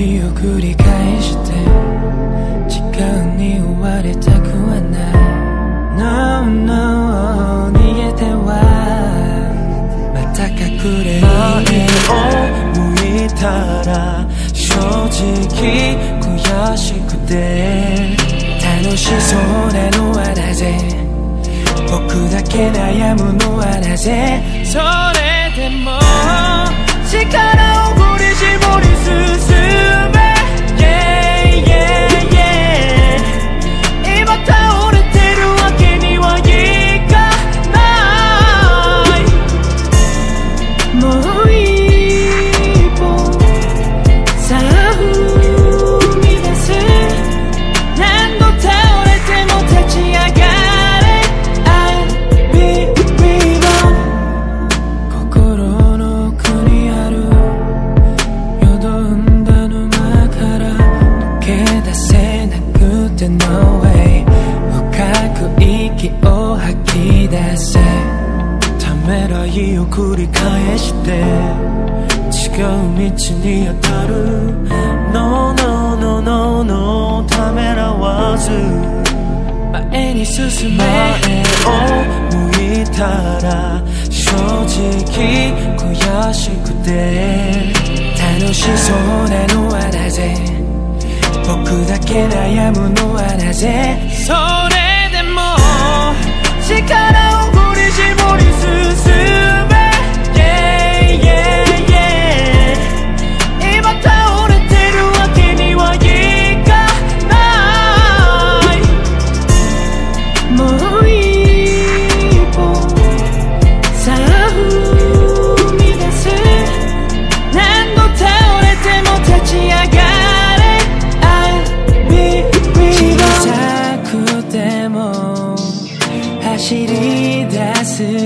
めらいを繰り返して時間に追われたくはない。No, no 逃げてはまた隠れ。前を向いたら正直悔しくて楽しそうなのはなぜ？僕だけ悩むのはなぜ？それでも力を息を吐き出せ。ためらいを繰り返して。違う道に当たる。No, no, no, no, no ためらわず。前に進め。前を向いたら正直悔しくて。楽しそうなのはなぜ？僕だけ悩むのはなぜ？それ力を振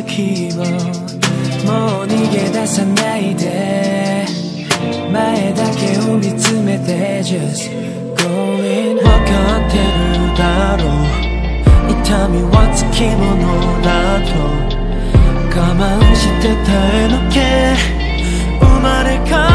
気をもう逃げ出さないで。前だけを見つめて Just going わかってるだろう。痛みはつきものだと。我慢して耐え抜け。生まれ変わ